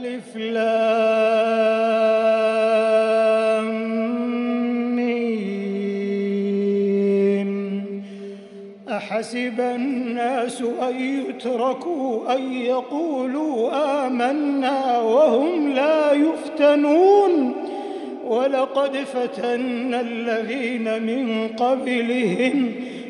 ألف لام أحسب الناس أن يتركوا أن يقولوا آمنا وهم لا يفتنون. ولقد فتنا الذين من قبلهم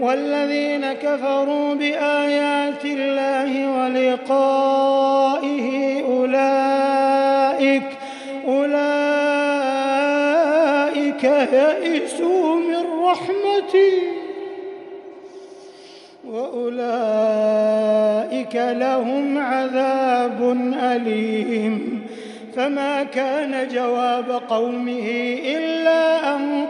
والذين كفروا بآيات الله ولقائه أولئك أولئك يئسوا من رحمتي وأولئك لهم عذاب أليم فما كان جواب قومه إلا أن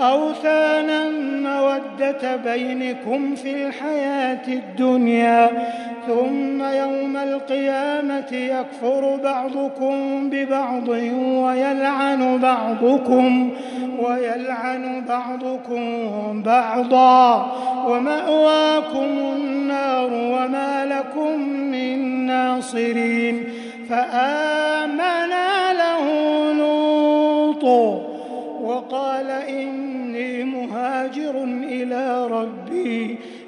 أوثانا مودة بينكم في الحياة الدنيا ثم يوم القيامة يكفر بعضكم ببعض ويلعن بعضكم ويلعن بعضكم بعضا. ومأواكم النار وما لكم من ناصرين. فآمن له لوط. وقال إني مهاجر إلى ربي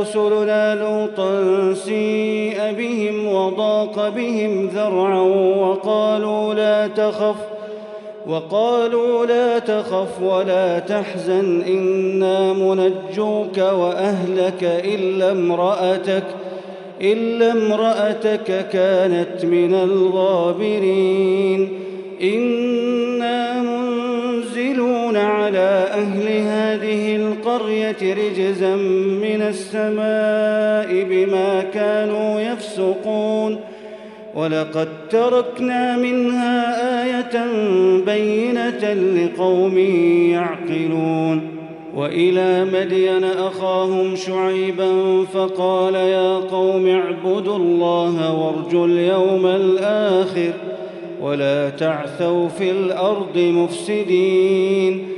رسلنا لوطا سيء بهم وضاق بهم ذرعا وقالوا لا تخف وقالوا لا تخف ولا تحزن إنا منجوك وأهلك إلا امرأتك إلا امرأتك كانت من الغابرين. إنا منزلون على أهل هذه القرية رجزا من السماء بما كانوا يفسقون. ولقد تركنا منها آية بينة لقوم يعقلون. وإلى مدين أخاهم شعيبا فقال يا قوم اعبدوا الله وارجوا اليوم الآخر ولا تعثوا في الأرض مفسدين.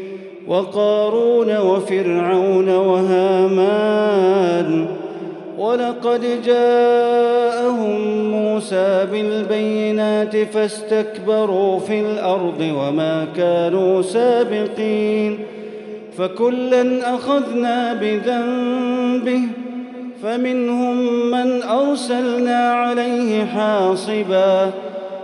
وقارون وفرعون وهامان ولقد جاءهم موسى بالبينات فاستكبروا في الأرض وما كانوا سابقين فكلا أخذنا بذنبه فمنهم من أرسلنا عليه حاصبا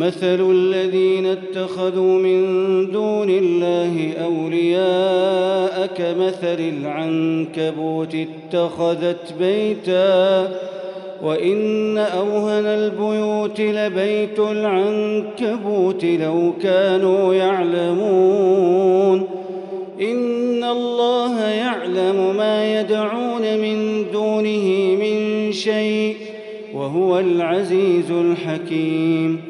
مثل الذين اتخذوا من دون الله أولياء كمثل العنكبوت اتخذت بيتا وإن أوهن البيوت لبيت العنكبوت لو كانوا يعلمون إن الله يعلم ما يدعون من دونه من شيء وهو العزيز الحكيم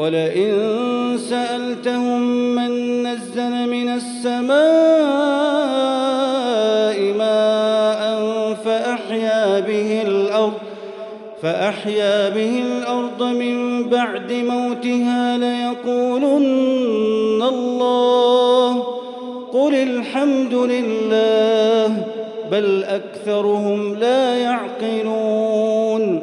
ولئن سألتهم من نزل من السماء فأحيا به الأرض من بعد موتها ليقولن الله قل الحمد لله بل أكثرهم لا يعقلون.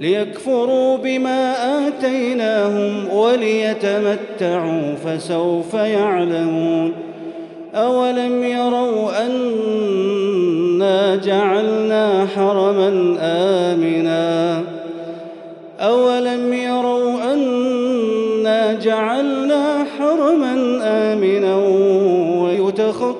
ليكفروا بما آتيناهم وليتمتعوا فسوف يعلمون أولم يروا أنا جعلنا حرما آمنا أولم يروا أنا جعلنا حرما آمنا ويتخطف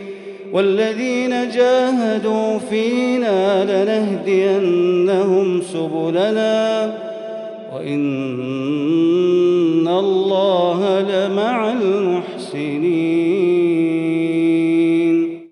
والذين جاهدوا فينا لنهدينهم سبلنا وإن